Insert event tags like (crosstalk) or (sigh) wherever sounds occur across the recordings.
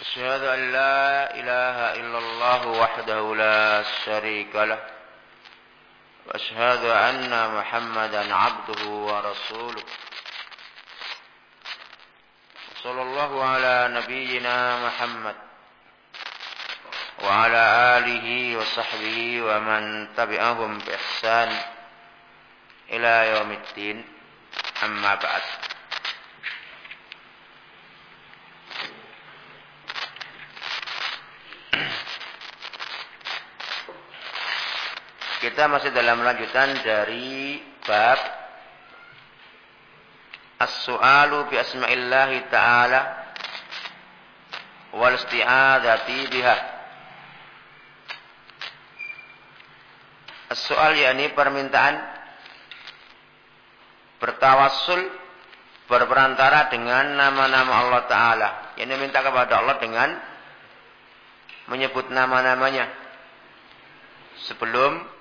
أشهد أن لا إله إلا الله وحده لا شريك له وأشهد أن محمدا عبده ورسوله. صلى الله على نبينا محمد وعلى آله وصحبه ومن تبعهم بإحسان إلى يوم الدين. أما بعد Kita masih dalam lanjutan dari bab As-su'alu bi asma'illahi ta'ala wal isti'adzati biha. As-su'al yakni permintaan bertawassul berperantara dengan nama-nama Allah Ta'ala. Yang minta kepada Allah dengan menyebut nama-namanya. Sebelum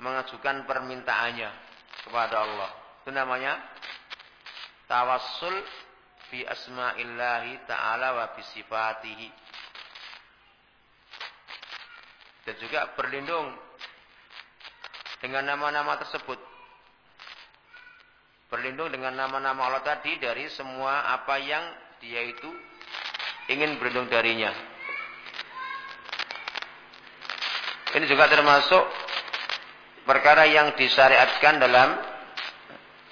mengajukan permintaannya kepada Allah. Itu namanya tawassul fi asma'illahi ta'ala wa bi sifatihi. Dan juga berlindung dengan nama-nama tersebut. Berlindung dengan nama-nama Allah tadi dari semua apa yang dia itu ingin berlindung darinya. Ini juga termasuk perkara yang disyariatkan dalam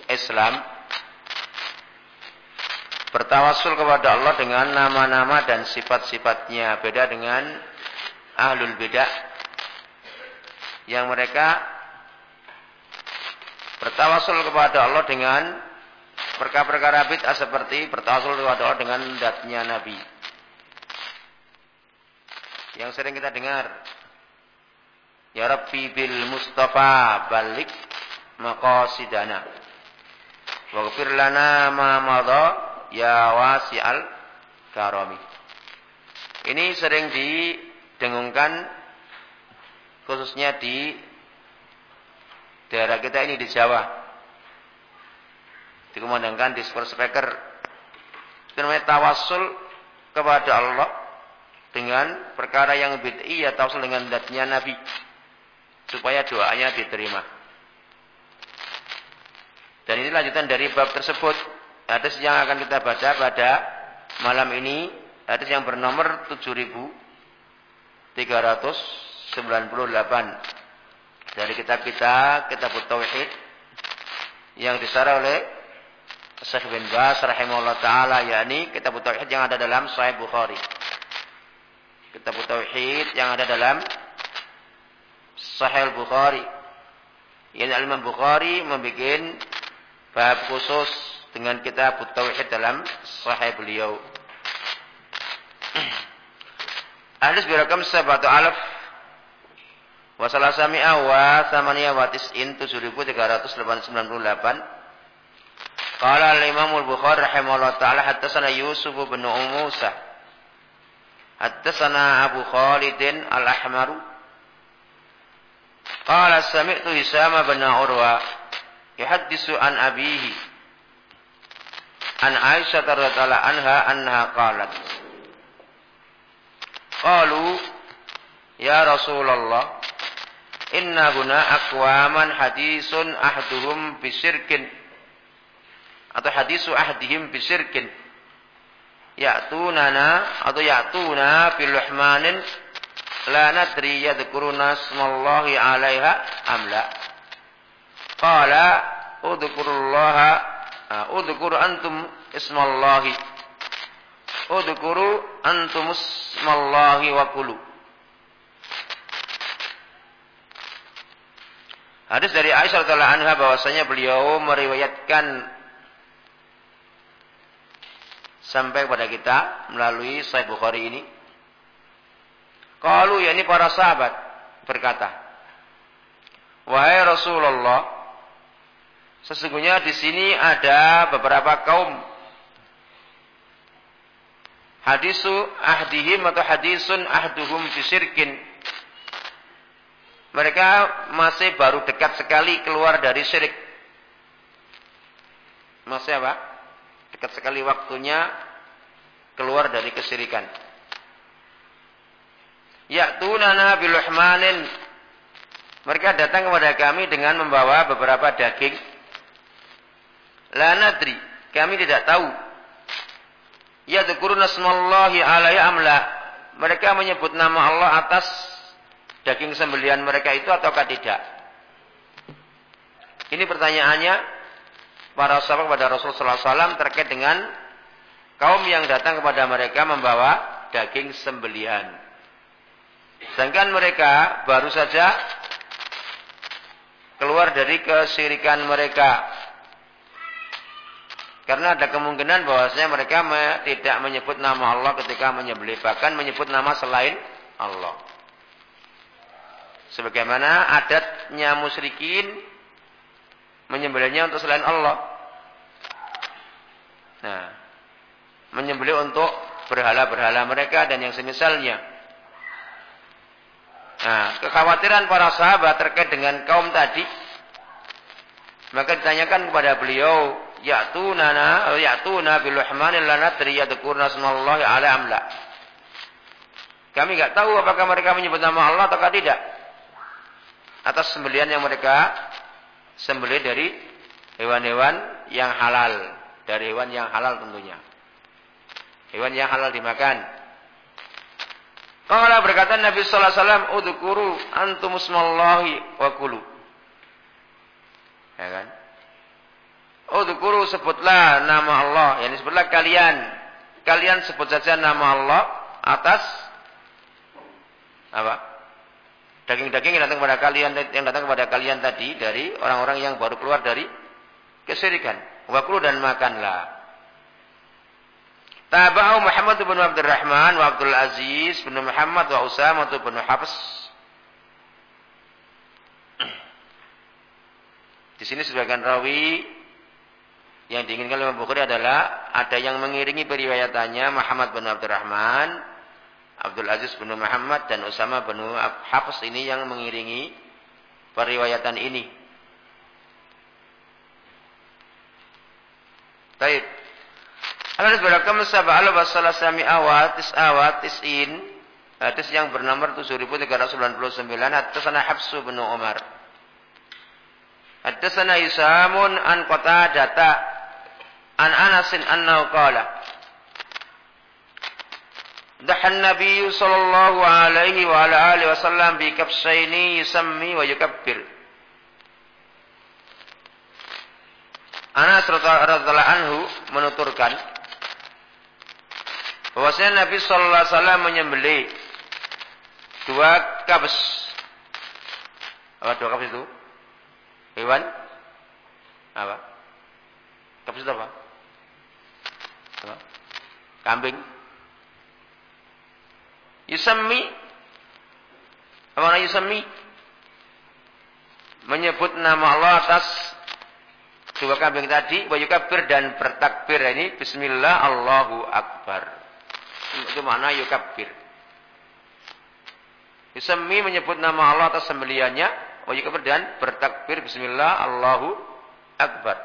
Islam bertawasul kepada Allah dengan nama-nama dan sifat-sifatnya. Beda dengan ahlul bidah yang mereka bertawasul kepada Allah dengan perkara-perkara bid'ah seperti bertawasul kepada Allah dengan datnya Nabi. Yang sering kita dengar Ya Rabbi bil Mustafa balik maqasidana. Waghfir lana ma madha ya wasi'al karami. Ini sering didengungkan khususnya di daerah kita ini di Jawa. Dikumandangkan di speaker. Itu namanya tawassul kepada Allah dengan perkara yang bid'i ya tawassul dengan datnya Nabi supaya doanya diterima. Dan ini lanjutan dari bab tersebut. Hadis yang akan kita baca pada malam ini hadis yang bernomor 7398 dari kitab kita Kitab Tauhid yang disarah oleh Syekh bin Bas rahimahullah taala yakni Kitab Tauhid yang ada dalam Sahih Bukhari. Kitab Tauhid yang ada dalam Sahih Bukhari. Yang Imam Bukhari membuat bab khusus dengan kitab tauhid dalam Sahih beliau. (clears throat) Hadis berakam sabatu alaf wa salasami'a wa thamaniya wa tis'in delapan. Qala al-Imam al-Bukhari rahimahullah ta'ala haddatsana Yusuf bin Umusa. Haddatsana Abu Khalidin al-Ahmaru Qala sami'tu Hisam bin Urwa yuhaddisu an abihi an Aisyah radhiyallahu anha anha qalat. Qalu ya Rasulullah inna guna aqwaman hadisun ahduhum bisirkin atau hadisu ahdihim bisirkin ya'tunana atau ya'tuna bil luhmanin la nadri yadhkuruna smallahi 'alaiha am la. Qala udhkurullaha udhkuru antum ismallahi. Udhkuru antum ismallahi wa kulu. Hadis dari Aisyah radhiyallahu anha bahwasanya beliau meriwayatkan sampai kepada kita melalui Sahih Bukhari ini. Kalau yakni para sahabat berkata, "Wahai Rasulullah, sesungguhnya di sini ada beberapa kaum hadisu ahdihim atau hadisun ahduhum fisirkin. Mereka masih baru dekat sekali keluar dari syirik. Masih apa? Dekat sekali waktunya keluar dari kesyirikan. Ya'tunana biluhmanin. Mereka datang kepada kami dengan membawa beberapa daging. La nadri. Kami tidak tahu. Yadkuruna smallahi alaihi amla. Mereka menyebut nama Allah atas daging sembelian mereka itu ataukah tidak? Ini pertanyaannya para sahabat kepada Rasulullah SAW terkait dengan kaum yang datang kepada mereka membawa daging sembelian. Sedangkan mereka baru saja keluar dari kesirikan mereka. Karena ada kemungkinan bahwasanya mereka tidak menyebut nama Allah ketika menyembelih, bahkan menyebut nama selain Allah. Sebagaimana adatnya musyrikin menyembelihnya untuk selain Allah. Nah, menyembelih untuk berhala-berhala mereka dan yang semisalnya. Nah, kekhawatiran para sahabat terkait dengan kaum tadi maka ditanyakan kepada beliau, "Ya'tunana ya'tuna bil rahmanil lanadri yadhkurna smallahi ala amla?" Kami enggak tahu apakah mereka menyebut nama Allah atau tidak. Atas sembelian yang mereka sembelih dari hewan-hewan yang halal, dari hewan yang halal tentunya. Hewan yang halal dimakan. Qala berkata Nabi sallallahu alaihi wasallam, "Udhkuru antum ismallahi wa kulu." Ya kan? Udhkuru sebutlah nama Allah, yakni sebutlah kalian. Kalian sebut saja nama Allah atas apa? Daging-daging yang datang kepada kalian yang datang kepada kalian tadi dari orang-orang yang baru keluar dari kesyirikan. Wakulu dan makanlah. Tabahu Muhammad bin Abdurrahman wa Abdul Aziz bin Muhammad wa Usamah bin Habs. (clears throat) Di sini sebagian rawi yang diinginkan oleh Bukhari adalah ada yang mengiringi periwayatannya Muhammad bin Abdurrahman, Abdul Aziz bin Muhammad dan Usama bin Habs ini yang mengiringi periwayatan ini. Baik. Hadis berakam sab'al wa salasami awat awat tis'in. Hadis yang bernomor 7399 hadisana Hafsu bin Umar. Hadisana Isamun an data an Anasin annahu qala دحى النبي صلى الله عليه وعلى آله وسلم بكبشين يسمي ويكبر Anas radhiyallahu anhu menuturkan bahwasanya Nabi sallallahu alaihi wasallam menyembelih dua kabes. Apa dua kabes itu? Hewan? Apa? Kabes itu apa? apa? Kambing. Yusammi apa namanya yusammi? Menyebut nama Allah atas dua kambing tadi, wa dan bertakbir ini bismillah Allahu akbar. Itu makna yukabbir. Yusami menyebut nama Allah atas sembeliannya. Wa yukabbir dan bertakbir bismillah Allahu Akbar.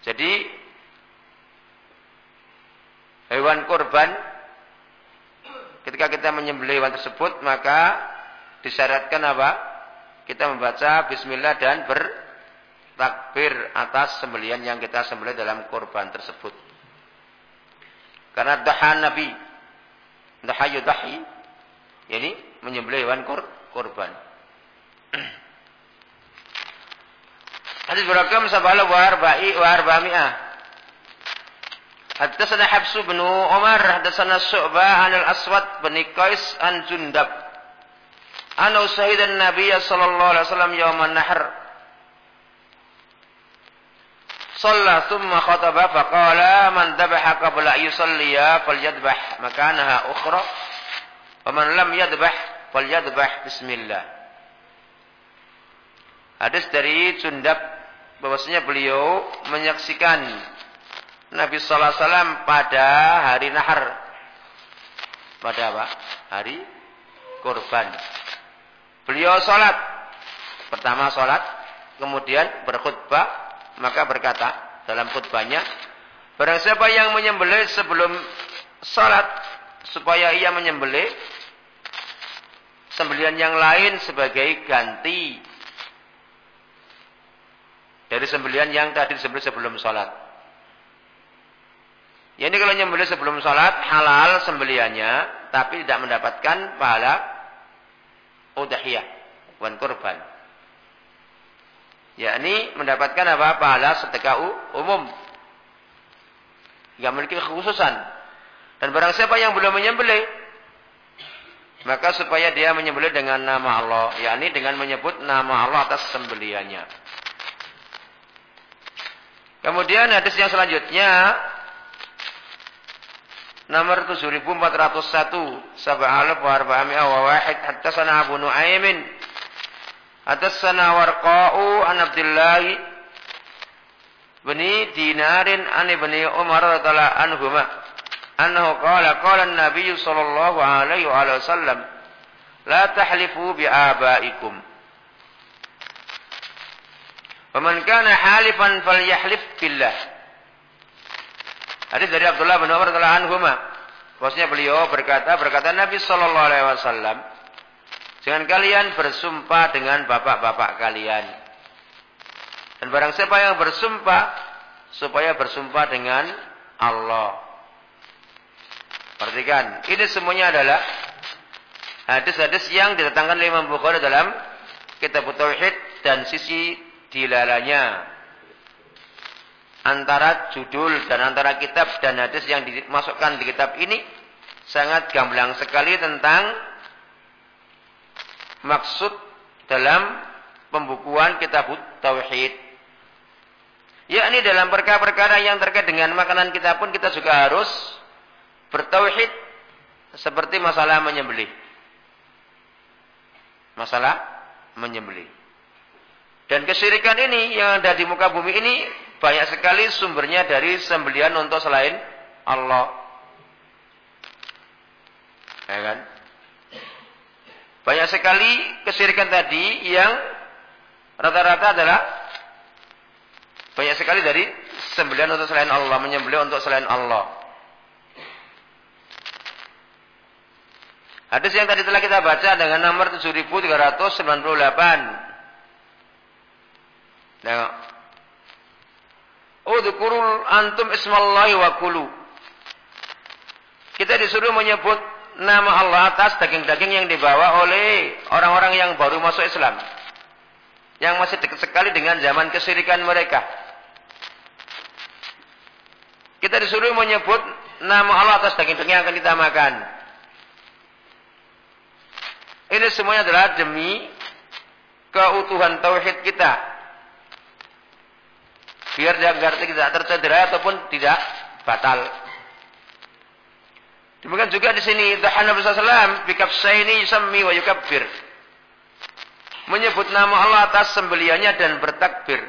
Jadi hewan kurban ketika kita menyembelih hewan tersebut maka disyaratkan apa? Kita membaca bismillah dan ber takbir atas sembelian yang kita sembelih dalam kurban tersebut. Karena dahan Nabi, daha yudahi, ini menyembelih hewan kur, kurban. (clears throat) Hadis berakam sabala wa arba'i wa arba'mi'ah. Haddatsana Habsu bin Umar, haddatsana Syu'bah an al-Aswad bin Qais an Jundab. Ana usahidan Nabiy sallallahu alaihi wasallam yauman nahr Shalla thumma khataba faqala man dhabaha qabla yusalliya falyadbah makanaha ukhra wa man lam yadbah falyadbah bismillah. Hadis dari Cundab bahwasanya beliau menyaksikan Nabi sallallahu alaihi wasallam pada hari Nahar. Pada apa? Hari kurban. Beliau salat. Pertama salat, kemudian berkhutbah, maka berkata dalam khutbahnya, barang siapa yang menyembelih sebelum salat supaya ia menyembelih sembelihan yang lain sebagai ganti dari sembelihan yang tadi disembelih sebelum salat. Ya ini kalau menyembelih sebelum salat halal sembelihannya tapi tidak mendapatkan pahala udhiyah wan kurban yakni mendapatkan apa? Pahala sedekah umum. Yang memiliki kekhususan. Dan barang siapa yang belum menyembelih maka supaya dia menyembelih dengan nama Allah. Yakni dengan menyebut nama Allah atas sembelihannya. Kemudian hadis yang selanjutnya nomor 7401 sab'alaf wa arba'ami'a wa wahid. Hatta sana Hadatsana Warqa'u an Abdullah bin Dinarin an Ibni Umar radhiyallahu anhuma annahu qala qala an-nabiy sallallahu alaihi wa sallam la tahlifu bi abaikum. Faman kana halifan falyahlif billah. Hadis dari Abdullah bin Umar radhiyallahu anhuma. Bahwasanya beliau berkata berkata Nabi sallallahu alaihi wasallam Jangan kalian bersumpah dengan bapak-bapak kalian. Dan barang siapa yang bersumpah, supaya bersumpah dengan Allah. Perhatikan, ini semuanya adalah hadis-hadis yang didatangkan oleh Imam Bukhari dalam kitab Tauhid dan sisi dilalanya. Antara judul dan antara kitab dan hadis yang dimasukkan di kitab ini sangat gamblang sekali tentang maksud dalam pembukuan kitab tauhid. Yakni dalam perkara-perkara yang terkait dengan makanan kita pun kita juga harus bertauhid seperti masalah menyembelih. Masalah menyembelih. Dan kesyirikan ini yang ada di muka bumi ini banyak sekali sumbernya dari sembelian untuk selain Allah. Ya kan? Banyak sekali kesyirikan tadi yang rata-rata adalah banyak sekali dari sembelihan untuk selain Allah, menyembelih untuk selain Allah. Hadis yang tadi telah kita baca dengan nomor 7398. Nah, Udhkurul antum ismallahi wa kulu. Kita disuruh menyebut nama Allah atas daging-daging yang dibawa oleh orang-orang yang baru masuk Islam. Yang masih dekat sekali dengan zaman kesyirikan mereka. Kita disuruh menyebut nama Allah atas daging-daging yang akan kita makan. Ini semuanya adalah demi keutuhan tauhid kita. Biar agar tidak tercederai ataupun tidak batal. Demikian juga di sini Tuhan Nabi SAW bikafsaini yusammi wa yukabbir. Menyebut nama Allah atas sembeliannya dan bertakbir.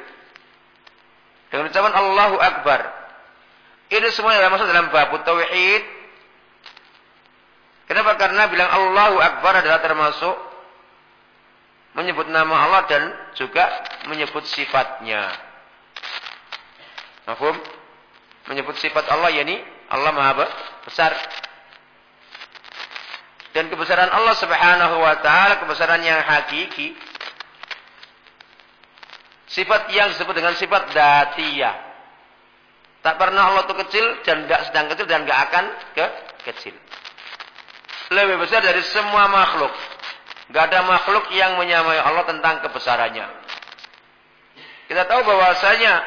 Dengan ucapan Allahu Akbar. Ini semua yang masuk dalam bab tauhid. Kenapa? Karena bilang Allahu Akbar adalah termasuk menyebut nama Allah dan juga menyebut sifatnya. Mahfum? Menyebut sifat Allah yakni Allah Maha besar. Dan kebesaran Allah Subhanahu wa taala kebesaran yang hakiki. Sifat yang disebut dengan sifat datiyah. Tak pernah Allah itu kecil dan tidak sedang kecil dan tidak akan ke kecil. Lebih besar dari semua makhluk. Gak ada makhluk yang menyamai Allah tentang kebesarannya. Kita tahu bahwasanya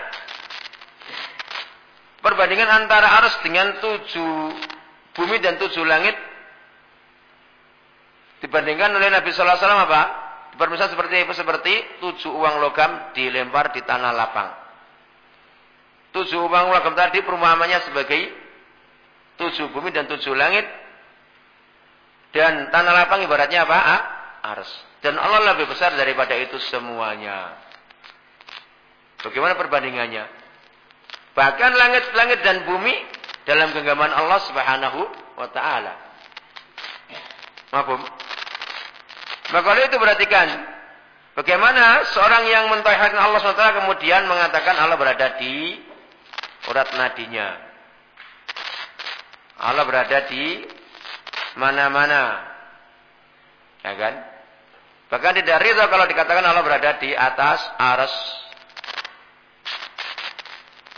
perbandingan antara arus dengan tujuh bumi dan tujuh langit Dibandingkan oleh Nabi Sallallahu Alaihi Wasallam apa? Permisalan seperti? Seperti tujuh uang logam dilempar di tanah lapang. tujuh bang logam tadi perumpamannya sebagai tujuh bumi dan tujuh langit. Dan tanah lapang ibaratnya apa? Ah, ars. Dan Allah lebih besar daripada itu semuanya. Bagaimana perbandingannya? Bahkan langit-langit dan bumi dalam genggaman Allah Subhanahu wa taala. Maka oleh itu perhatikan bagaimana seorang yang mentauhidkan Allah SWT kemudian mengatakan Allah berada di urat nadinya. Allah berada di mana-mana. Ya kan? Bahkan tidak ridho kalau dikatakan Allah berada di atas aras.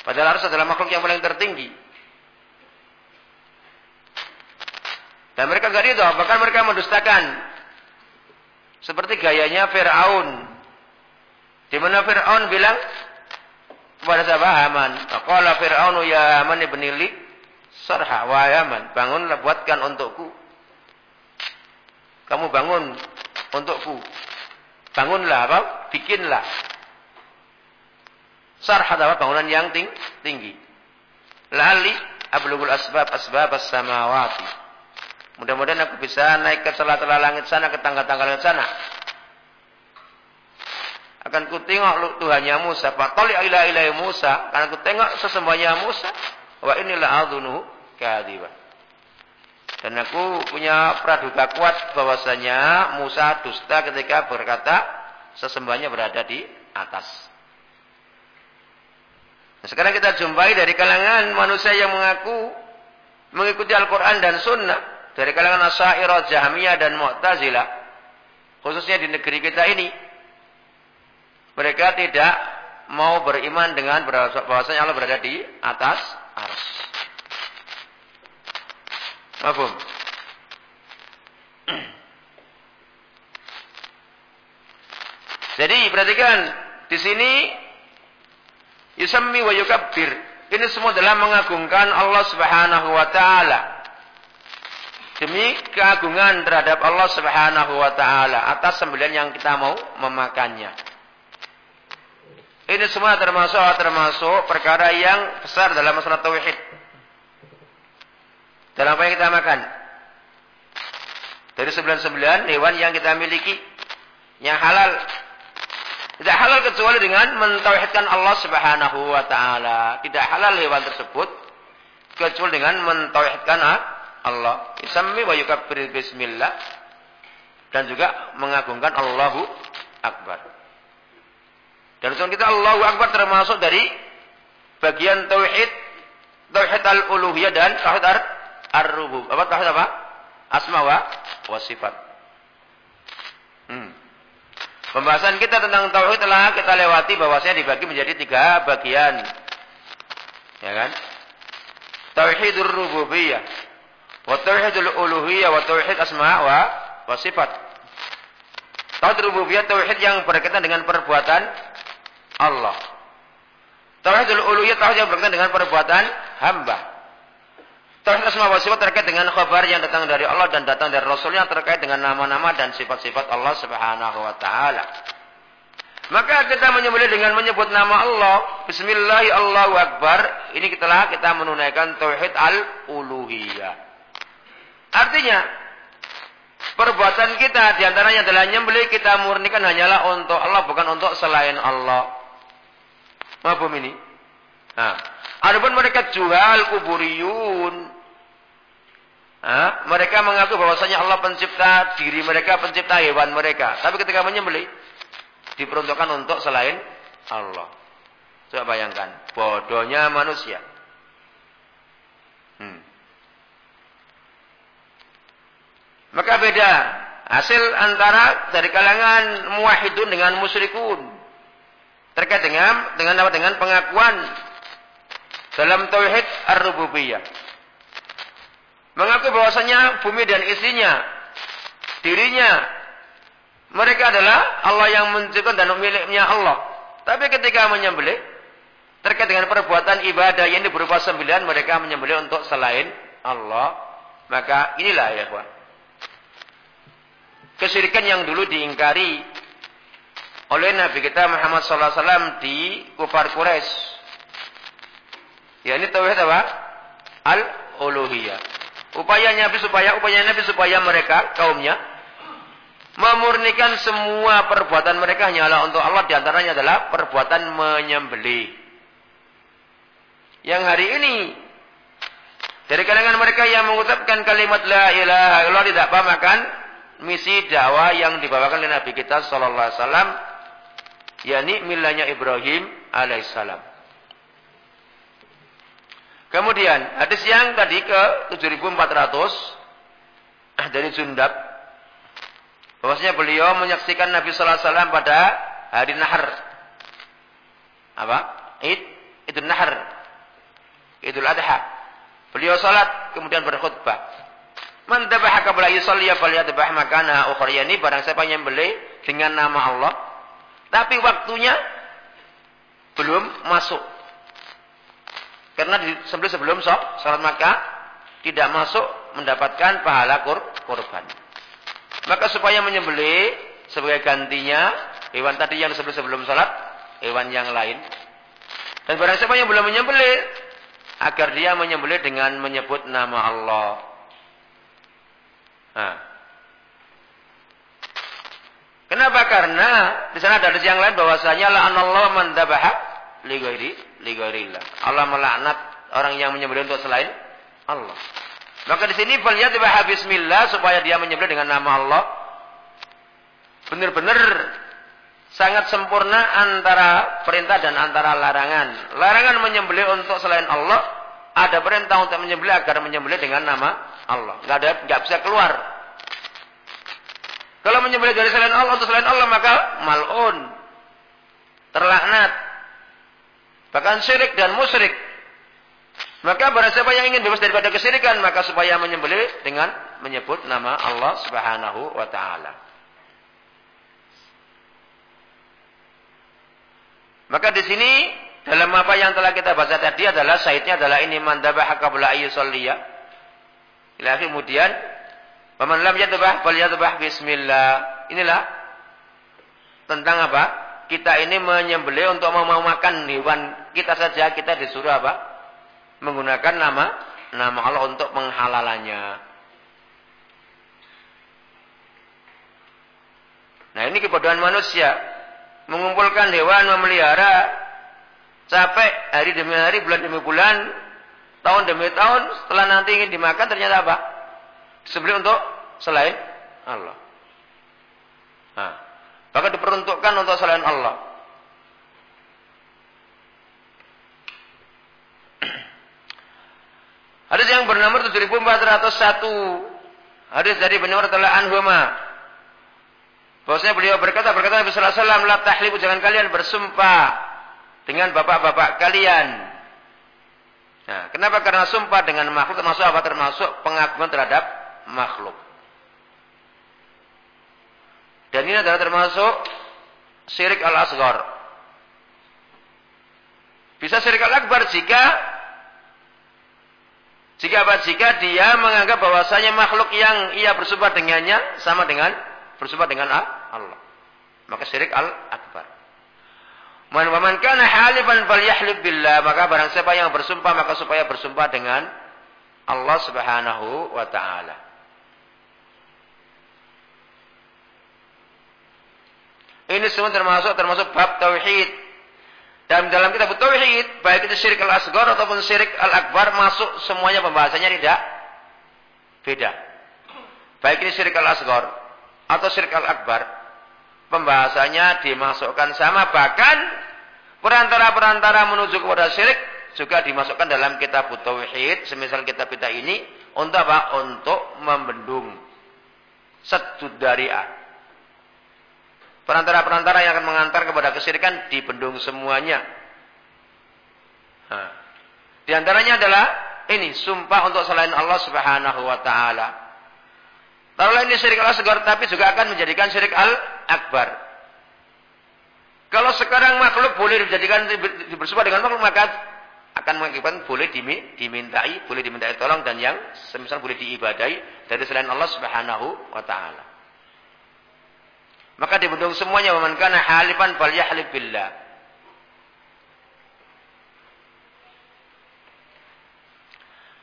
Padahal aras adalah makhluk yang paling tertinggi. Dan mereka tidak ridho, bahkan mereka mendustakan. Seperti gayanya Fir'aun. Di mana Fir'aun bilang kepada sahabat Haman. Qala Fir'aunu ya Haman ibni li sarha wa yaman bangunlah buatkan untukku. Kamu bangun untukku. Bangunlah apa? Bikinlah. Sarha apa? Bangunan yang ting tinggi. Lali ablugul asbab asbab as-samawati mudah-mudahan aku bisa naik ke celah-celah langit sana ke tangga-tangga langit sana akan ku tengok Tuhannya Musa. Fatali ila ila Musa. Karena ku tengok sesembahnya Musa. Wa inilah adunuhu kadiban. Dan aku punya praduga kuat bahwasanya Musa dusta ketika berkata sesembahnya berada di atas. Nah, sekarang kita jumpai dari kalangan manusia yang mengaku mengikuti Al-Quran dan Sunnah. Dari kalangan Asyairah, Jahmiyah dan Mu'tazilah. Khususnya di negeri kita ini. Mereka tidak mau beriman dengan bahwasanya Allah berada di atas ars. Mafhum? (clears throat) Jadi perhatikan di sini yusammi wa yukabbir. Ini semua dalam mengagungkan Allah Subhanahu wa taala. Demi keagungan terhadap Allah Subhanahu wa taala atas sembilan yang kita mau memakannya. Ini semua termasuk termasuk perkara yang besar dalam masalah tauhid. Dalam apa yang kita makan. Dari sembilan-sembilan hewan yang kita miliki. Yang halal. Tidak halal kecuali dengan mentauhidkan Allah subhanahu wa ta'ala. Tidak halal hewan tersebut. Kecuali dengan mentauhidkan Allah. Isammi wa yukabbir bismillah. Dan juga mengagungkan Allahu Akbar. Dan kita Allahu Akbar termasuk dari bagian tauhid. Tauhid al-uluhiyah dan tauhid ar-rubub. Apa tauhid apa? Asma wa, wa sifat. Hmm. Pembahasan kita tentang tauhid telah kita lewati bahwasanya dibagi menjadi tiga bagian. Ya kan? Tauhidur rububiyah, wa tauhidul uluhiyah, wa tauhid asma wa, wa sifat. Tauhid rububiyah tauhid yang berkaitan dengan perbuatan Allah. Tauhidul uluhiyah tauhid yang berkaitan dengan perbuatan hamba. Tauhid asma wa sifat terkait dengan khabar yang datang dari Allah dan datang dari Rasul yang terkait dengan nama-nama dan sifat-sifat Allah Subhanahu wa taala. Maka kita menyembelih dengan menyebut nama Allah, bismillahi Allahu akbar, ini kita kita menunaikan tauhid al-uluhiyah. Artinya perbuatan kita di antaranya adalah nyembelih kita murnikan hanyalah untuk Allah bukan untuk selain Allah. Maafum ini? Nah, adapun mereka jual kuburiyun, Ha? Mereka mengaku bahwasanya Allah pencipta diri mereka, pencipta hewan mereka. Tapi ketika menyembelih, diperuntukkan untuk selain Allah. Coba bayangkan, bodohnya manusia. Maka beda hasil antara dari kalangan muwahidun dengan musyrikun. Terkait dengan dengan apa? Dengan pengakuan dalam tauhid ar-rububiyah mengaku bahwasanya bumi dan isinya, dirinya, mereka adalah Allah yang menciptakan dan miliknya Allah. Tapi ketika menyembelih, terkait dengan perbuatan ibadah yang berupa sembilan, mereka menyembelih untuk selain Allah. Maka inilah ya kawan. Kesyirikan yang dulu diingkari oleh Nabi kita Muhammad SAW di kufar Quraisy. Ya ini tauhid apa? Al-uluhiyah. Upayanya Nabi supaya upaya Nabi supaya mereka kaumnya memurnikan semua perbuatan mereka hanyalah untuk Allah di antaranya adalah perbuatan menyembelih. Yang hari ini dari kalangan mereka yang mengucapkan kalimat la ilaha illallah tidak paham akan misi dakwah yang dibawakan oleh Nabi kita sallallahu alaihi wasallam yakni milanya Ibrahim alaihissalam. Kemudian hadis yang tadi ke 7400 dari Jundab bahwasanya beliau menyaksikan Nabi sallallahu alaihi wasallam pada hari Nahar. Apa? Id Idul Nahar. Idul Adha. Beliau salat kemudian berkhutbah. Man dabaha qabla yusalli falyadbah makana ukhra ini barang siapa yang beli dengan nama Allah tapi waktunya belum masuk. Karena di sebelum sebelum salat maka tidak masuk mendapatkan pahala kur, kurban. Maka supaya menyembelih sebagai gantinya hewan tadi yang sebelum sebelum salat, hewan yang lain. Dan barang siapa yang belum menyembelih agar dia menyembelih dengan menyebut nama Allah. Nah. Kenapa? Karena di sana ada yang lain bahwasanya la'anallahu man dzabaha li ghairi li. Allah melaknat orang yang menyembelih untuk selain Allah. Maka di sini falyadbah bismillah supaya dia menyembelih dengan nama Allah. Benar-benar sangat sempurna antara perintah dan antara larangan. Larangan menyembelih untuk selain Allah, ada perintah untuk menyembelih agar menyembelih dengan nama Allah. Enggak ada enggak bisa keluar. Kalau menyembelih dari selain Allah untuk selain Allah maka malun. Terlaknat. Bahkan syirik dan musyrik. Maka barang siapa yang ingin bebas daripada kesyirikan maka supaya menyembelih dengan menyebut nama Allah Subhanahu wa taala. Maka di sini dalam apa yang telah kita baca tadi adalah syaitnya adalah ini mandabah qabla ayyusalliya Ila kemudian Paman lam yadbah fal yadbah bismillah. Inilah tentang apa? Kita ini menyembelih untuk mau makan hewan kita saja kita disuruh apa? Menggunakan nama nama Allah untuk menghalalannya. Nah ini kebodohan manusia. Mengumpulkan hewan, memelihara, capek hari demi hari, bulan demi bulan, tahun demi tahun, setelah nanti ingin dimakan ternyata apa? Disembelih untuk selain Allah. Nah, bahkan diperuntukkan untuk selain Allah. (clears throat) Hadis yang bernomor 7401. Hadis dari Ibnu Umar radhiyallahu anhu Bahwasanya beliau berkata, berkata Nabi sallallahu alaihi wasallam, "La tahlibu jangan kalian bersumpah dengan bapak-bapak kalian Nah, kenapa? Karena sumpah dengan makhluk termasuk apa? Termasuk pengakuan terhadap makhluk. Dan ini adalah termasuk syirik al-asghar. Bisa syirik al-akbar jika jika apa? Jika dia menganggap bahwasanya makhluk yang ia bersumpah dengannya sama dengan bersumpah dengan Allah. Maka syirik al-akbar. Man waman kana halifan falyahlib billah, maka barang siapa yang bersumpah maka supaya bersumpah dengan Allah Subhanahu wa taala. Ini semua termasuk termasuk bab tauhid. Dan dalam kitab tauhid, baik itu syirik al-asghar ataupun syirik al-akbar masuk semuanya pembahasannya tidak beda. Baik ini syirik al-asghar atau syirik al-akbar pembahasannya dimasukkan sama bahkan perantara-perantara menuju kepada syirik juga dimasukkan dalam kitab tauhid semisal kitab kita ini untuk apa? Untuk membendung sedut dariah. Perantara-perantara yang akan mengantar kepada kesyirikan dibendung semuanya. Nah, di antaranya adalah ini sumpah untuk selain Allah Subhanahu wa taala. Taruhlah ini syirik al-asgar, tapi juga akan menjadikan syirik al-akbar. Kalau sekarang makhluk boleh dijadikan bersumpah dengan makhluk, maka akan mengakibatkan boleh dimintai, boleh dimintai tolong dan yang semisal boleh diibadai dari selain Allah Subhanahu wa taala. Maka dibendung semuanya man kana halifan falyahlif billah.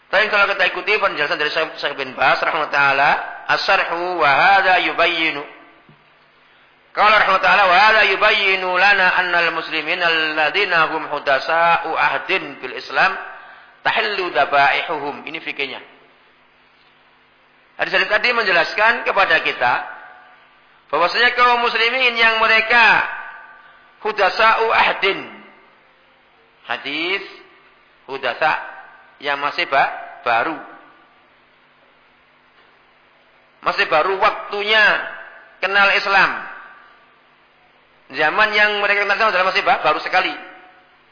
Dan kalau kita ikuti penjelasan dari Syekh bin Bas rahimahullah as-sarhu wa hadha yubayyinu Qala rahimahullah wa hadha yubayyinu lana anna al-muslimin alladziina hum hudasa'u ahdin fil Islam tahillu dabaihuhum. Ini fikihnya. Hadis tadi menjelaskan kepada kita bahwasanya kaum muslimin yang mereka hudasa'u ahdin. Hadis hudasa yang masih ba baru. Masih baru waktunya kenal Islam. Zaman yang mereka kenal adalah masih ba baru sekali.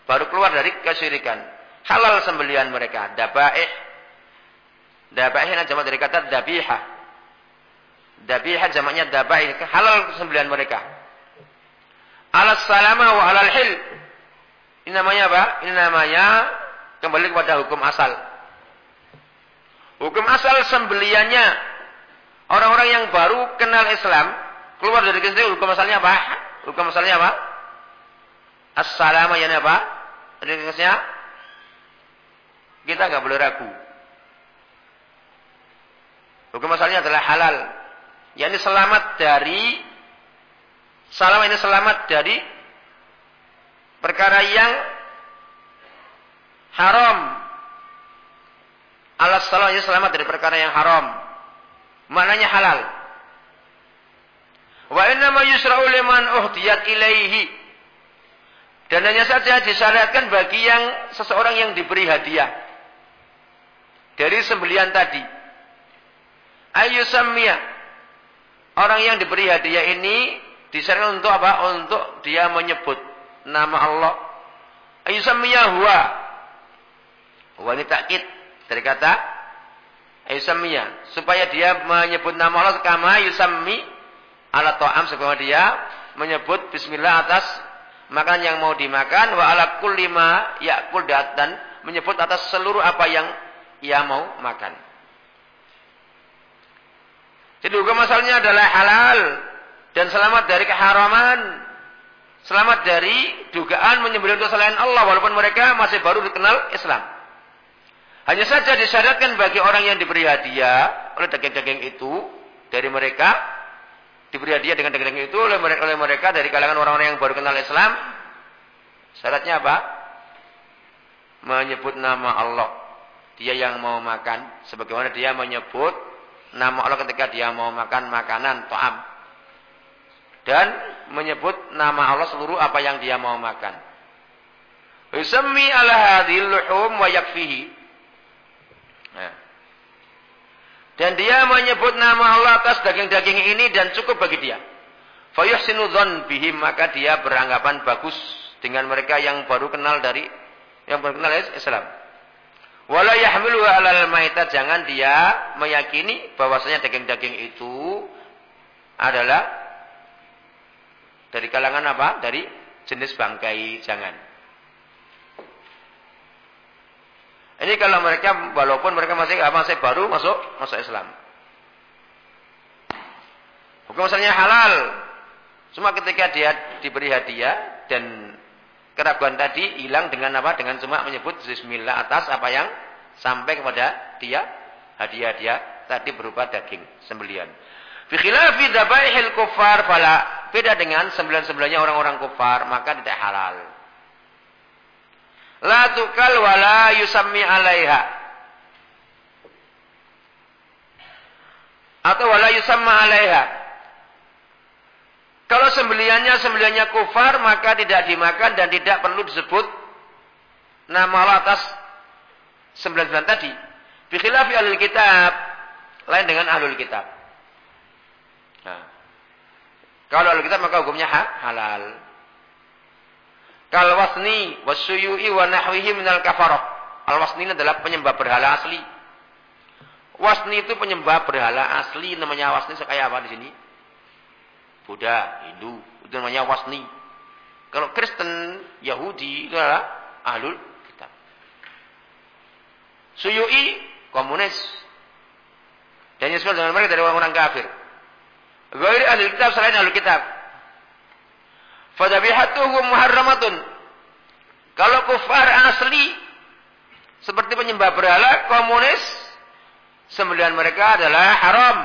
Baru keluar dari kesyirikan. Halal sembelian mereka. Dabaih. Dabaih ini jamak dari kata dabiha. Dabiha jamaknya dabaih. Halal sembelian mereka. Alas salama wa alal hil. Ini namanya apa? Ini namanya kembali kepada hukum asal. Hukum asal sembeliannya orang-orang yang baru kenal Islam keluar dari Islam hukum asalnya apa? Hukum asalnya apa? Assalamu yani apa? Ringkasnya kita nggak boleh ragu. Hukum asalnya adalah halal. Yani selamat dari salam ini selamat dari perkara yang haram. Alas salahnya selamat dari perkara yang haram. Maknanya halal. Wa inna ma yusra'u liman uhdiyat ilaihi. Dan hanya saja disyariatkan bagi yang seseorang yang diberi hadiah. Dari sembelian tadi. Ayyusammiya. Orang yang diberi hadiah ini disyariatkan untuk apa? Untuk dia menyebut nama Allah. Ayyusammiya huwa Wani takkit dari kata Yusammiya. Supaya dia menyebut nama Allah kama yusammi ala ta'am sebagaimana dia menyebut bismillah atas makanan yang mau dimakan wa ala kulli ma yakul dan menyebut atas seluruh apa yang ia mau makan. Jadi hukum asalnya adalah halal dan selamat dari keharaman. Selamat dari dugaan menyembelih untuk selain Allah walaupun mereka masih baru dikenal Islam. Hanya saja disyariatkan bagi orang yang diberi hadiah oleh daging-daging itu dari mereka diberi hadiah dengan daging-daging itu oleh mereka, oleh mereka dari kalangan orang-orang yang baru kenal Islam. Syaratnya apa? Menyebut nama Allah. Dia yang mau makan sebagaimana dia menyebut nama Allah ketika dia mau makan makanan to'am. Dan menyebut nama Allah seluruh apa yang dia mau makan. Yusammi ala hadhil luhum wa yakfihi. Ya. Dan dia menyebut nama Allah atas daging-daging ini dan cukup bagi dia. Fayuhsinu bihim maka dia beranggapan bagus dengan mereka yang baru kenal dari yang baru kenal Islam. Wala yahmilu alal maita jangan dia meyakini bahwasanya daging-daging itu adalah dari kalangan apa? Dari jenis bangkai, jangan. Ini kalau mereka walaupun mereka masih masih baru masuk masuk Islam. Hukum asalnya halal. Cuma ketika dia diberi hadiah dan keraguan tadi hilang dengan apa? Dengan cuma menyebut bismillah atas apa yang sampai kepada dia hadiah dia tadi berupa daging sembelian. Fi khilafi dhabaihil kuffar fala beda dengan sembilan-sembilannya orang-orang kufar maka tidak halal. La tukal wala yusammi alaiha. Atau wala yusamma alaiha. Kalau sembeliannya sembeliannya kufar maka tidak dimakan dan tidak perlu disebut nama Allah atas sembilan-sembilan tadi. Bikhilafi alul kitab. Lain dengan ahlul kitab. Nah. Kalau ahlul kitab maka hukumnya halal. Kal wasni wasuyui wa nahwihi minal kafarah. Al wasni ini adalah penyembah berhala asli. Wasni itu penyembah berhala asli namanya wasni sekaya apa di sini? Buddha, Hindu, itu namanya wasni. Kalau Kristen, Yahudi itu adalah ahlul kitab. Suyui komunis. Dan yang dengan mereka dari orang-orang kafir. Gairi ahli kitab selain ahli kitab. Fadabihatuhum muharramatun. Kalau kufar asli, Seperti penyembah berhala, komunis, sembelihan mereka adalah haram.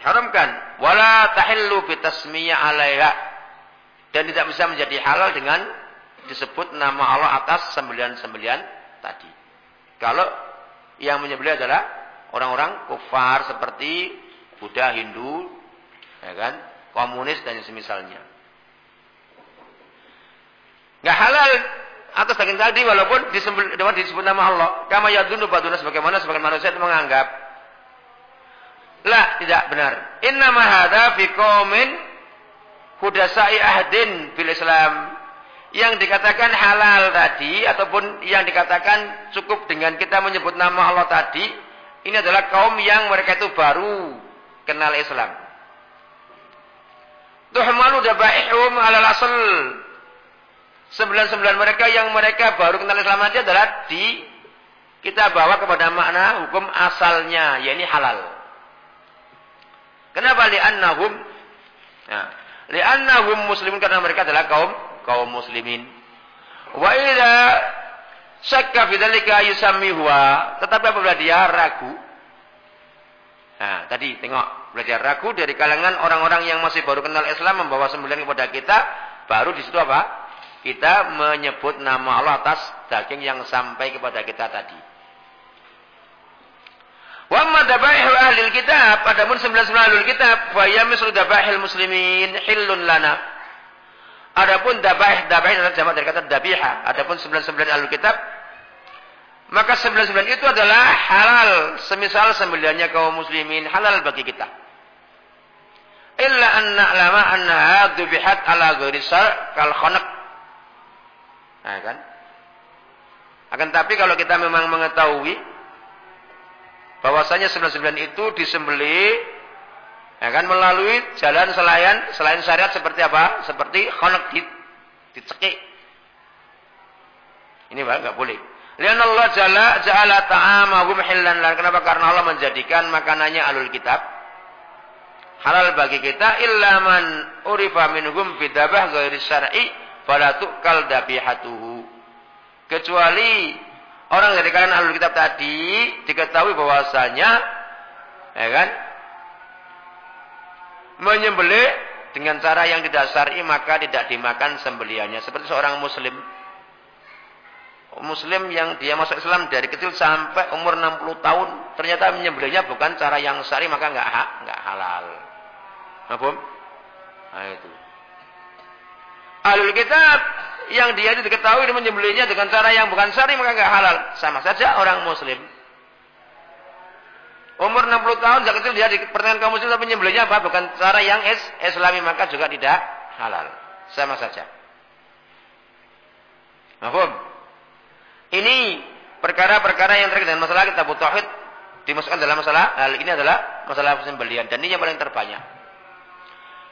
Haramkan. Wala tahillu bitasmiyah alaiha. Dan tidak bisa menjadi halal dengan disebut nama Allah atas sembelihan-sembelihan tadi. Kalau yang menyembelih adalah orang-orang kufar seperti Buddha, Hindu, ya kan, komunis dan semisalnya. Nggak halal atas daging tadi walaupun disebut, disebut nama Allah. Kama yadunu baduna sebagaimana sebagian manusia itu menganggap. Lah, tidak benar. Inna mahada fi qaumin hudasai ahdin bil Islam. Yang dikatakan halal tadi ataupun yang dikatakan cukup dengan kita menyebut nama Allah tadi, ini adalah kaum yang mereka itu baru kenal Islam. Tuhmalu dabaihum alal asl sembilan-sembilan mereka yang mereka baru kenal Islam aja adalah di kita bawa kepada makna hukum asalnya, yakni halal. Kenapa li'annahum? Ya. Li'annahum muslimin karena mereka adalah kaum kaum muslimin. Wa idza syakka fi dzalika tetapi apabila dia ragu Nah, tadi tengok belajar ragu dari kalangan orang-orang yang masih baru kenal Islam membawa sembilan kepada kita, baru di situ apa? Kita menyebut nama Allah atas daging yang sampai kepada kita tadi. Wa madabaihu ahli kitab, adapun sembilan sembilan ahli kitab, fa yamislu dabaihil muslimin hillun lana. Adapun dabaih dabaih adalah jamak dari kata dabiha. Adapun sembilan sembilan ahli kitab, maka sembilan sembilan itu adalah halal. Semisal sembilannya kaum muslimin halal bagi kita. Illa anna lama annaha dubihat ala ghairi kal khanaq Nah, kan? Akan tapi kalau kita memang mengetahui bahwasanya sembilan itu disembeli ya kan melalui jalan selain selain syariat seperti apa? Seperti khonak di, dicekik. Ini Pak, enggak boleh. Lian Allah jalla ja'ala ta'amahum hillan lan. Kenapa? Karena Allah menjadikan makanannya alul kitab halal bagi kita illa man urifa minhum bidabah ghairi syar'i fala tu'kal dabihatuhu. Kecuali orang dari kalangan ahlul kitab tadi diketahui bahwasanya ya kan menyembelih dengan cara yang tidak syar'i maka tidak dimakan sembeliannya seperti seorang muslim muslim yang dia masuk Islam dari kecil sampai umur 60 tahun ternyata menyembelihnya bukan cara yang syar'i maka enggak hak enggak halal. Paham? Nah itu. Ahlul kitab yang dia itu diketahui menyembelihnya dengan cara yang bukan syar'i maka enggak halal. Sama saja orang muslim. Umur 60 tahun sejak kecil dia di pertengahan kaum muslim tapi menyembelihnya apa? Bukan cara yang is islami maka juga tidak halal. Sama saja. Mahfum. Ini perkara-perkara yang terkait dengan masalah kita butuh dimasukkan dalam masalah hal ini adalah masalah sembelian dan ini yang paling terbanyak.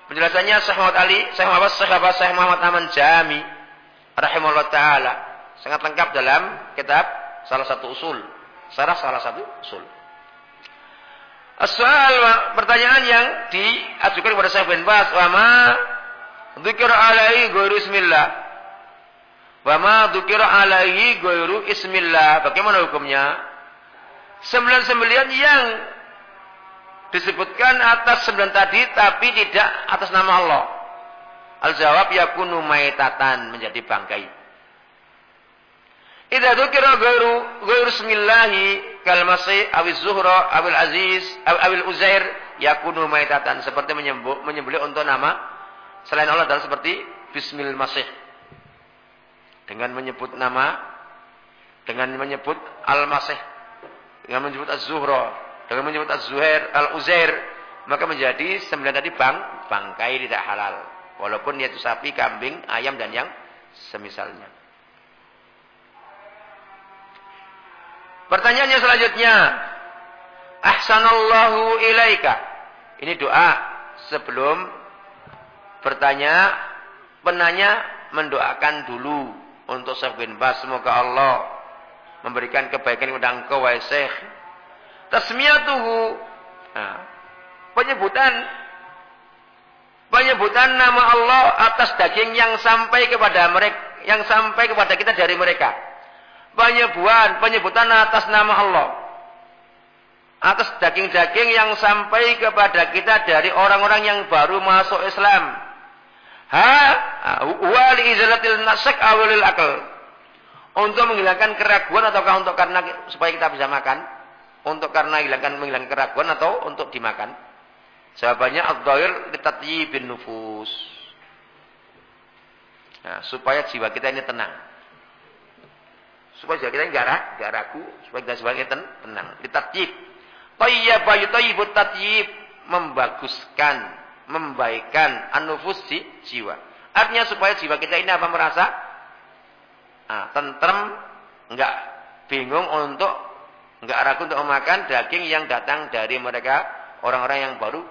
Penjelasannya Syekh Muhammad Ali, Syekh Muhammad Syekh Abbas, Syekh Muhammad Aman Jami rahimahullah taala sangat lengkap dalam kitab salah satu usul, sarah salah satu usul. Soal pertanyaan yang diajukan kepada Syekh bin Bas, wa ma dzikra alaihi ghairu ismillah. Wa ma dzikra alaihi ghairu ismillah. Bagaimana hukumnya? Sembilan sembilan yang disebutkan atas sembilan tadi tapi tidak atas nama Allah. Al-jawab yakunu maitatan menjadi bangkai. Idza dzukira ghairu ghairu smillahi kal masih awil zuhra awil aziz awil uzair yakunu maitatan seperti menyembelih menyembelih untuk nama selain Allah adalah seperti bismil masih. Dengan menyebut nama dengan menyebut al-masih dengan menyebut az-zuhra dengan menyebut Az-Zuhair, Al-Uzair, maka menjadi sembilan tadi bang, bangkai tidak halal. Walaupun dia itu sapi, kambing, ayam dan yang semisalnya. Pertanyaannya selanjutnya. Ahsanallahu ilaika. Ini doa sebelum bertanya, penanya mendoakan dulu untuk Syekh bin Bas. Semoga Allah memberikan kebaikan kepada engkau, wahai Syekh tasmiyatuhu nah, penyebutan penyebutan nama Allah atas daging yang sampai kepada mereka yang sampai kepada kita dari mereka penyebutan, penyebutan atas nama Allah. Atas daging-daging yang sampai kepada kita dari orang-orang yang baru masuk Islam. Ha, wali izalatil nasak awalil akal. Untuk menghilangkan keraguan ataukah untuk karena supaya kita bisa makan? Untuk karena hilangkan menghilangkan keraguan atau untuk dimakan? Jawabannya ad-dhair bin nufus. Nah, supaya jiwa kita ini tenang. Supaya jiwa kita ini enggak, ragu, supaya kita jiwa kita tenang. Ditatyib. Tayyaba yutayyibut tatyib. Membaguskan, membaikan anufus si jiwa. Artinya supaya jiwa kita ini apa merasa? Nah, tentrem, enggak bingung untuk enggak ragu untuk memakan daging yang datang dari mereka orang-orang yang baru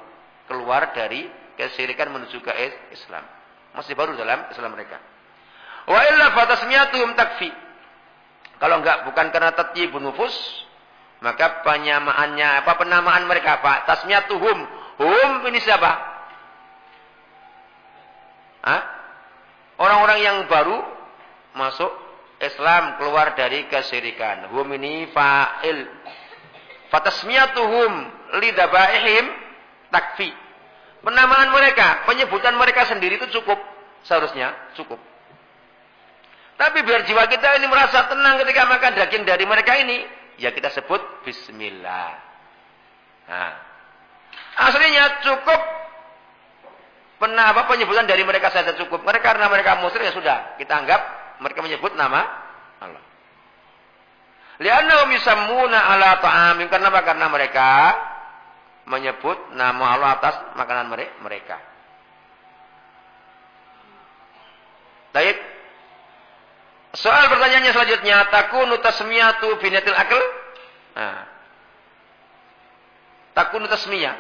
keluar dari kesirikan menuju ke Islam. Masih baru dalam Islam mereka. Wa illa fatasmiyatuhum takfi. Kalau enggak bukan karena tatyibun nufus, maka penyamaannya apa penamaan mereka apa? Tasmiyatuhum. Hum ini siapa? Hah? Orang-orang yang baru masuk Islam keluar dari kesyirikan. Hum ini fa'il. Fatasmiyatuhum lidabaihim takfi. Penamaan mereka, penyebutan mereka sendiri itu cukup. Seharusnya cukup. Tapi biar jiwa kita ini merasa tenang ketika makan daging dari mereka ini. Ya kita sebut Bismillah. Nah, aslinya cukup pernah apa penyebutan dari mereka saja cukup. Mereka karena mereka musyrik ya sudah. Kita anggap mereka menyebut nama Allah. Lianna yusammuna ala ta'amin. Karena apa? Karena mereka menyebut nama Allah atas makanan mereka. Baik. Soal pertanyaannya selanjutnya, takunu tasmiyatu binatil akal? Nah. Takunu tasmiyah.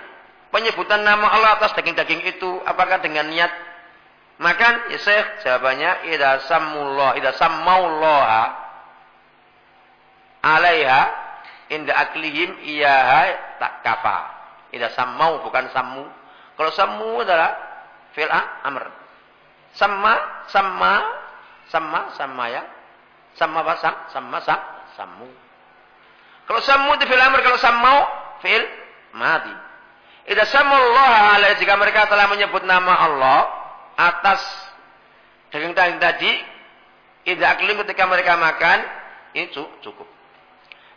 Penyebutan nama Allah atas daging-daging itu apakah dengan niat makan? Ya Syekh, jawabannya idza sammullah, idza sammaullaha alaiha inda aklihim iyaha tak kapa. Tidak samau bukan samu. Kalau samu adalah fi'il amr. Sama, sama, sama, sama ya. Sama apa? Sam, sama, sam, samu. Kalau samu itu fi'il amr, kalau samau fi'il mati. Idza Allah alaihi jika mereka telah menyebut nama Allah atas daging-daging tadi, idza aklim ketika mereka makan, ini cukup.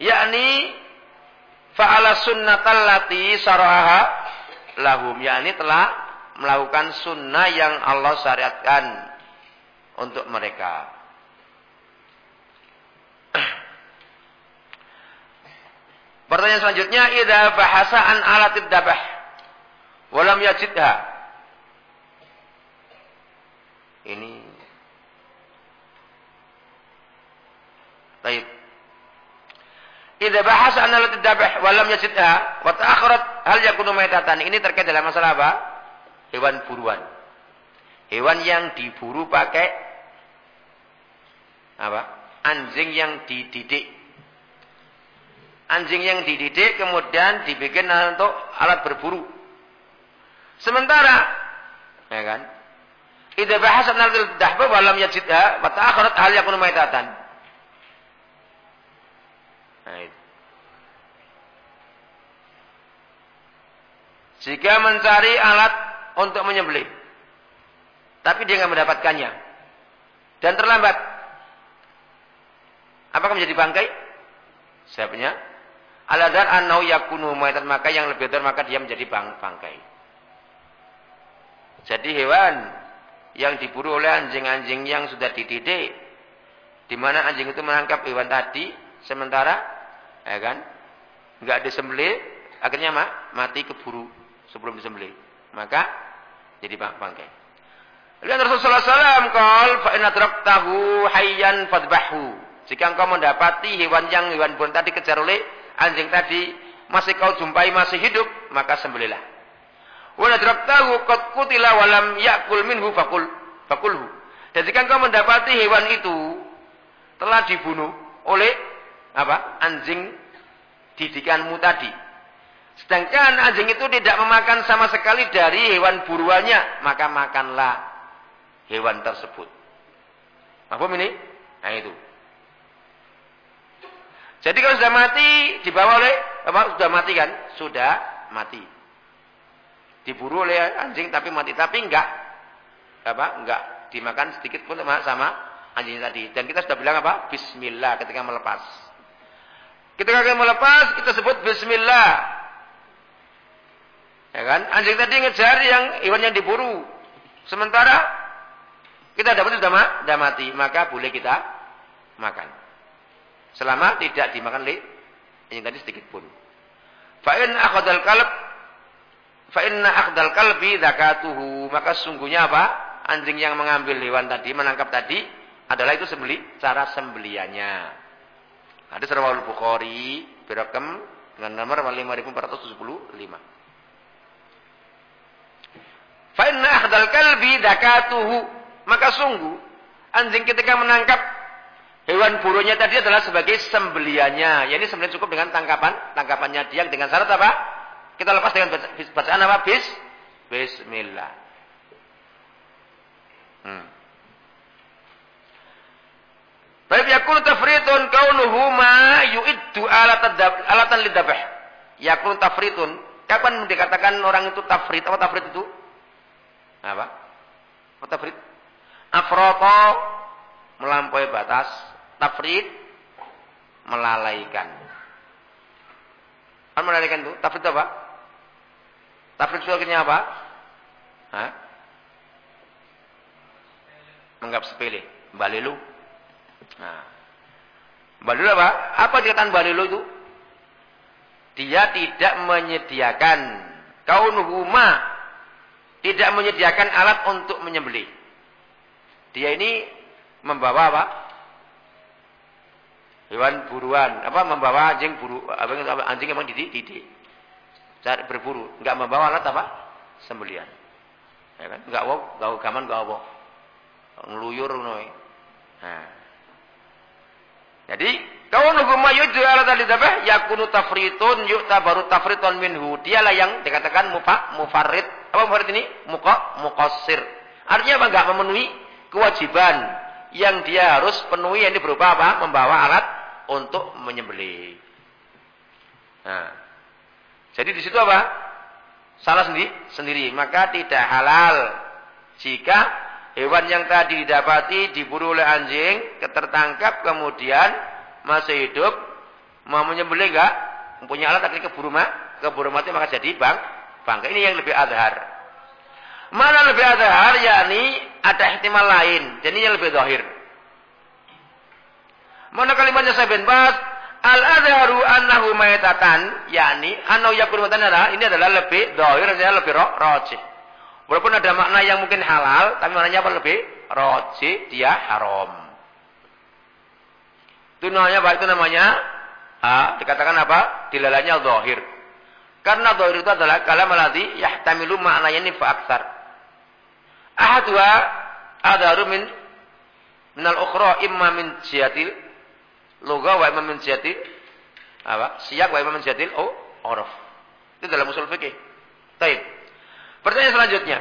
Yakni fa'ala sunnatallati syaraha lahum yakni telah melakukan sunnah yang Allah syariatkan untuk mereka. Pertanyaan selanjutnya, idza bahasa an alatid dabah walam yajidha. Ini Baik. Idza bahasa an alat dabah wa lam yajidha wa ta'akharat hal yakunu maitatan. Ini terkait dalam masalah apa? Hewan buruan. Hewan yang diburu pakai apa? Anjing yang dididik. Anjing yang dididik kemudian dibikin untuk alat berburu. Sementara ya kan? Idza bahasa alat dabah wa lam yajidha wa ta'akharat hal yakunu maitatan. Itu. Jika mencari alat untuk menyembelih, tapi dia nggak mendapatkannya dan terlambat, apakah menjadi bangkai? Siapnya? Aladar anau yakunu maitat maka yang lebih besar maka dia menjadi bang bangkai. Jadi hewan yang diburu oleh anjing-anjing yang sudah dididik, di mana anjing itu menangkap hewan tadi, sementara ya kan? Enggak disembelih, akhirnya mak, mati keburu sebelum disembelih. Maka jadi bangkai. Lihat Rasulullah SAW kal fa tahu hayyan fadbahu. Jika engkau mendapati hewan yang hewan buron tadi kejar oleh anjing tadi masih kau jumpai masih hidup, maka sembelihlah. Wa tahu qad qutila walam yakul minhu fakul fakulhu. Dan jika engkau mendapati hewan itu telah dibunuh oleh apa? Anjing didikanmu tadi. Sedangkan anjing itu tidak memakan sama sekali dari hewan buruannya, maka makanlah hewan tersebut. Apa ini? Nah itu. Jadi kalau sudah mati dibawa oleh apa sudah mati kan? Sudah mati. Diburu oleh anjing tapi mati tapi enggak apa? Enggak dimakan sedikit pun sama, anjing tadi. Dan kita sudah bilang apa? Bismillah ketika melepas. Ketika kita melepas kita sebut bismillah. Ya kan? Anjing tadi ngejar yang hewan yang diburu. Sementara kita dapat sudah, sudah mati, maka boleh kita makan. Selama tidak dimakan oleh yang tadi sedikit pun. Fa in akhadal kalb fa inna akhdal kalbi zakatuhu. Maka sungguhnya apa? Anjing yang mengambil hewan tadi, menangkap tadi adalah itu sembeli cara sembeliannya. Ada Rawal Bukhari berakam dengan nomor 5475. Fa inna akhdal kalbi zakatuhu. Maka sungguh anjing ketika menangkap Hewan burunya tadi adalah sebagai sembeliannya. Ya ini sembelian cukup dengan tangkapan, tangkapannya dia dengan syarat apa? Kita lepas dengan bacaan apa? Bis, Bismillah. Hmm. Baik yakun tafritun kaunuhu ma yu'iddu alatan lidabah. Yakun tafritun. Kapan dikatakan orang itu tafrit? Apa tafrit itu? Apa? Apa tafrit? Afroto melampaui batas Tafrid melalaikan. Apa melalaikan itu? Tafrid apa? Tafrid itu apa? Hah? Menganggap sepele. Balilu. Nah. Balilu apa? Apa dikatakan balilu itu? Dia tidak menyediakan kaunuhuma tidak menyediakan alat untuk menyembelih. Dia ini membawa apa? hewan buruan apa membawa anjing buru apa anjing didik cari berburu. Nggak membawa alat apa? Sembelian. Ya kan? Nggak wow nggak gaman nggak wow ngeluyur noy nah. Jadi kau nunggu mayu alat tadi apa yakunu tafritun yuk tabaru tafritun minhu. Dialah yang dikatakan mufa mufarid. Apa mufarid ini? Muka mukosir artinya apa? Nggak memenuhi kewajiban yang dia harus penuhi ini berupa apa? Membawa alat untuk menyembelih. Nah, jadi di situ apa? Salah sendiri, sendiri. Maka tidak halal jika hewan yang tadi didapati diburu oleh anjing, tertangkap kemudian masih hidup, mau menyembelih enggak? Mempunyai alat akhirnya keburu, ma keburu mati maka jadi bang, bangka. Ini yang lebih adhar. Mana lebih adhar? yakni ada ihtimal lain. Jadi yang lebih zahir. Mana kalimatnya saya bin? Al-adharu annahu mayatatan. yakni annahu yakun adalah ini adalah lebih dohir, lebih ro rojih. Walaupun ada makna yang mungkin halal, tapi maknanya apa lebih rojih, dia haram. Itu namanya apa? Itu namanya ha, dikatakan apa? Dilalanya dohir. Karena dohir itu adalah kalam alati yahtamilu maknanya ini fa'aksar. Ahadwa adharu min minal ukhra imma min jihatil Lugah wa imam min jihati apa? Siyak wa imam min jihatil oh, uruf. Itu dalam usul fikih. Baik. Pertanyaan selanjutnya.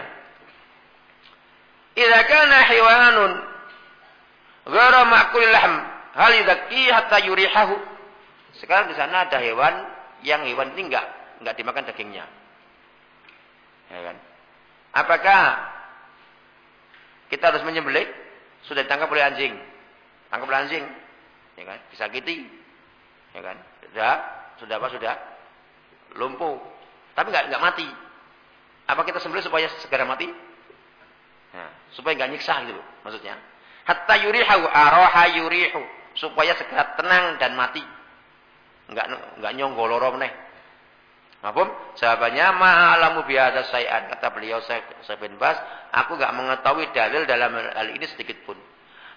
Idza kana hiwanun ghara ma'kulil lahm, hal yudaki hatta yurihahu? Sekarang di sana ada hewan yang hewan ini enggak enggak dimakan dagingnya. Ya kan? Apakah kita harus menyembelih? Sudah ditangkap oleh anjing. Tangkap oleh anjing ya kan? Disakiti, ya kan? Sudah, sudah apa sudah? Lumpuh, tapi nggak nggak mati. Apa kita sembelih supaya segera mati? Nah, supaya nggak nyiksa gitu, maksudnya. Hatta yurihu aroha yurihu supaya segera tenang dan mati. Enggak enggak nyonggoloro meneh. Mahfum? Jawabannya ma'alamu biada sayan. Kata beliau saya, saya bin Bas, aku enggak mengetahui dalil dalam hal ini sedikit pun.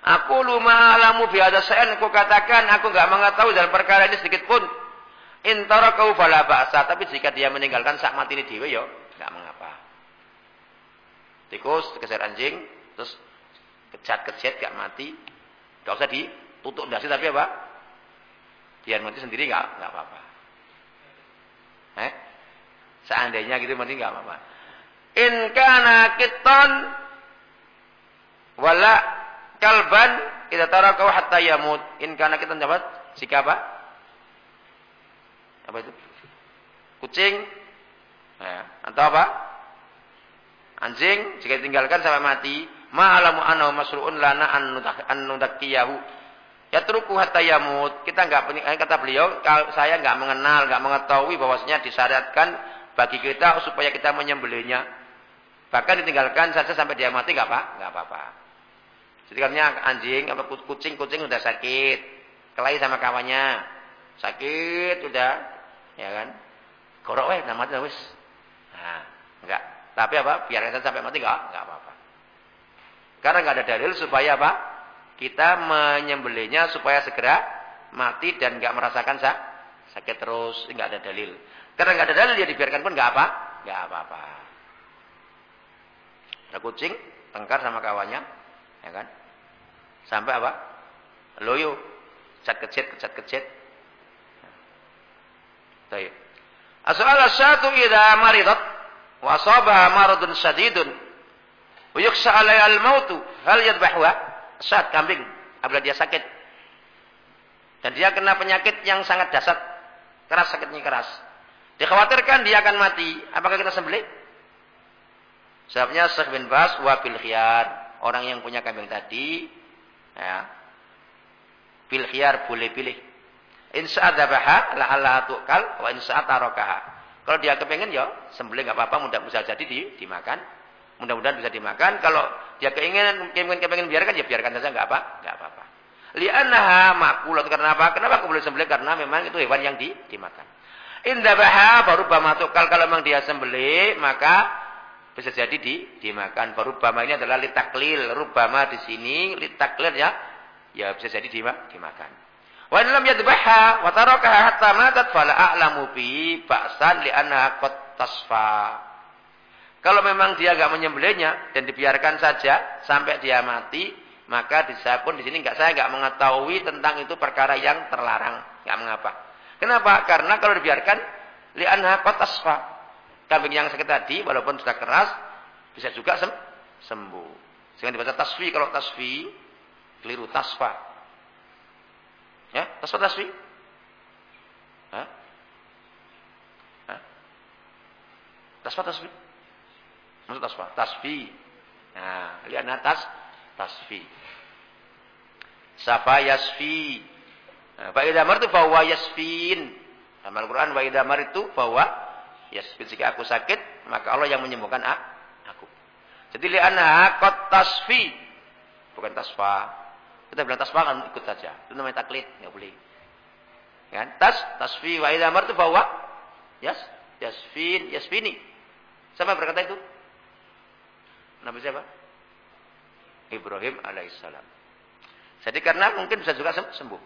Aku luma alamu biada sayan. Aku katakan aku enggak mengetahui dalam perkara ini sedikit pun. Intara kau fala ba'sa. Tapi jika dia meninggalkan sak mati ini diwe yo. Enggak mengapa. Tikus, keser anjing. Terus kecat-kecat enggak mati. Enggak usah ditutup dasi tapi apa? Biar mati sendiri enggak enggak apa-apa. Eh? Seandainya gitu mati enggak apa-apa. In kana kiton wala kalban kita tarakau hatta yamut. In karena kita dapat jika apa? itu? Kucing. Ya. Atau apa? Anjing jika ditinggalkan sampai mati, ma'alamu annahu masru'un lana an nudakiyahu. Ya truku hatta yamut. Kita enggak eh, kata beliau, saya enggak mengenal, enggak mengetahui bahwasanya disyariatkan bagi kita supaya kita menyembelihnya. Bahkan ditinggalkan saja sampai dia mati enggak apa? Enggak apa-apa. Jadi katanya anjing apa kucing, kucing sudah sakit. Kelahi sama kawannya. Sakit udah, ya kan? Korok weh, nama wis. Nah, enggak. Tapi apa? Biar kita sampai mati enggak? Enggak apa-apa. Karena enggak ada dalil supaya apa? Kita menyembelihnya supaya segera mati dan enggak merasakan sak sakit terus. Enggak ada dalil. Karena enggak ada dalil dia dibiarkan pun enggak apa? Enggak apa-apa. Ada kucing tengkar sama kawannya, ya kan? Sampai apa? Loyo, cat kecet, kecat kecet. Baik. Asal satu ida maridat wa asabaha maradun syadidun wa yukhsha alaiha al-mautu hal yadbahwa saat kambing apabila dia sakit dan dia kena penyakit yang sangat dasar keras sakitnya keras dikhawatirkan dia akan mati apakah kita sembelih sebabnya Syekh bin Bas wa bil khiyar orang yang punya kambing tadi ya khiyar boleh pilih in sa'adabaha la Allah tu'kal wa in sa'atarokaha kalau dia kepengen ya sembelih nggak apa-apa, mudah bisa jadi di, dimakan. Mudah-mudahan bisa dimakan. Kalau dia keinginan kepengen, kepengen biarkan ya biarkan saja nggak apa, nggak apa-apa. Li'annaha makulat karena apa? Kenapa aku boleh sembelih? Karena memang itu hewan yang di, dimakan. Indabaha baru bamatukal kalau memang dia sembelih maka bisa jadi di, dimakan. Baru bama ini adalah litaklil. Rubama di sini litaklil ya, ya bisa jadi dimakan. Wa in lam yadhbaha wa tarakaha hatta matat fala a'lamu bi ba'san li'annaha qad tasfa. Kalau memang dia enggak menyembelihnya dan dibiarkan saja sampai dia mati, maka saya pun di sini enggak saya enggak mengetahui tentang itu perkara yang terlarang. Enggak mengapa. Kenapa? Karena kalau dibiarkan li'annaha qad tasfa. Kambing yang sakit tadi walaupun sudah keras bisa juga sem sembuh. Sehingga dibaca tasfi kalau tasfi keliru tasfa. Ya. Hah? Hah? Tasbih tasbih. Maksud tasbih, tasbih. Nah, lihat atas tasbih. Safa yasfi. Nah, fa idza martu fa yasfin. Dalam Al-Qur'an wa idza maritu fa huwa yasfin. Jika aku sakit, maka Allah yang menyembuhkan aku. Jadi li'annaha qad tasfi. Bukan tasfa. Kita bilang tasbih kan ikut saja. Itu namanya taklid, enggak boleh. Kan? Tas, tasfi wa idza martu fa yas, yasfin, yasfini. Siapa berkata itu? Nabi siapa? Ibrahim alaihissalam. Jadi karena mungkin bisa juga sembuh.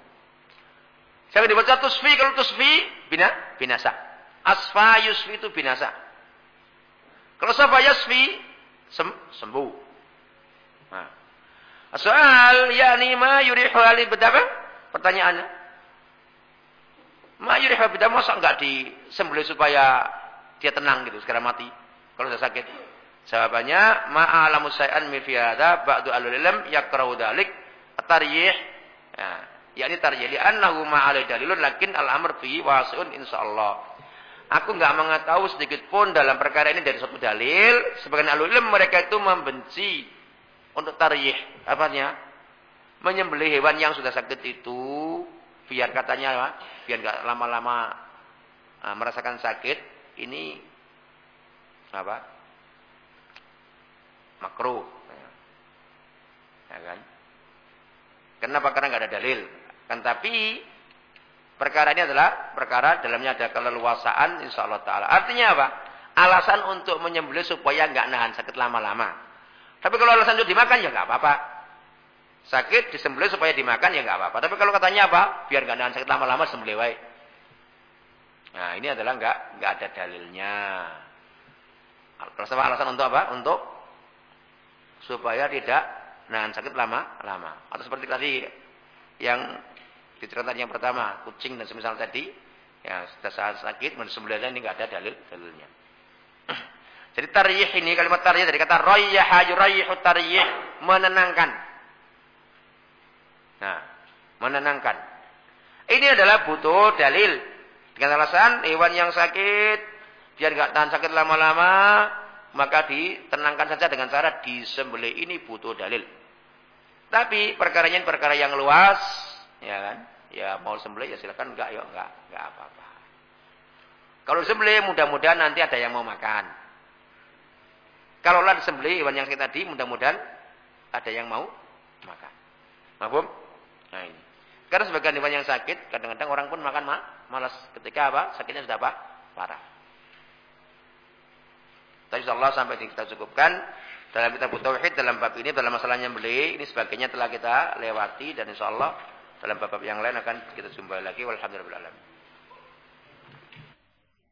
Saya dibaca tusfi kalau tusfi bina binasa. Asfa yusfi itu binasa. Kalau safa yasfi sem, sembuh. Nah. Soal yakni ma yurihu ali bedapa? Pertanyaannya. Ma yurihu bedapa masa enggak disembelih supaya dia tenang gitu segera mati kalau sudah sakit. Jawabannya ma'alamu say'an mi hadza ba'du al-ilm yakrahu dalik at-taryih. Ya, yakni taryih li annahu ma'al dalilun lakin al-amr fi wasi'un insyaallah. Aku enggak mengetahui sedikit pun dalam perkara ini dari suatu dalil. Sebagian alul ilm mereka itu membenci untuk tarih apanya? Menyembelih hewan yang sudah sakit itu biar katanya biar nggak lama-lama nah, merasakan sakit ini apa? Makro ya kan? Kenapa? Karena nggak ada dalil. Kan tapi perkara ini adalah perkara dalamnya ada keleluasaan insya Allah taala artinya apa alasan untuk menyembelih supaya nggak nahan sakit lama-lama tapi kalau alasan itu dimakan ya nggak apa-apa. Sakit disembelih supaya dimakan ya nggak apa-apa. Tapi kalau katanya apa? Biar nggak nahan sakit lama-lama sembelih wae. Nah, ini adalah nggak nggak ada dalilnya. Alasan alasan untuk apa? Untuk supaya tidak nahan sakit lama-lama. Atau seperti tadi yang diceritakan yang pertama, kucing dan semisal tadi, ya sudah saat sakit, sembelihnya ini nggak ada dalil dalilnya. (clears throat) Jadi taryih ini kalimat taryih dari kata rayyaha yurayyihu taryih menenangkan. Nah, menenangkan. Ini adalah butuh dalil. Dengan alasan hewan yang sakit, biar nggak tahan sakit lama-lama, maka ditenangkan saja dengan cara disembelih ini butuh dalil. Tapi perkaranya perkara yang luas, ya kan? Ya mau sembelih ya silakan enggak ya enggak, enggak apa-apa. Kalau disembelih mudah-mudahan nanti ada yang mau makan. Kalau lah disembelih hewan yang tadi mudah-mudahan ada yang mau makan. Mahfum? Nah ini. Karena sebagian hewan yang sakit, kadang-kadang orang pun makan ma malas ketika apa? Sakitnya sudah apa? Parah. Tapi Allah sampai kita cukupkan dalam kitab tauhid dalam bab ini dalam masalahnya beli ini sebagainya telah kita lewati dan insya Allah dalam bab-bab yang lain akan kita jumpai lagi. Walhamdulillah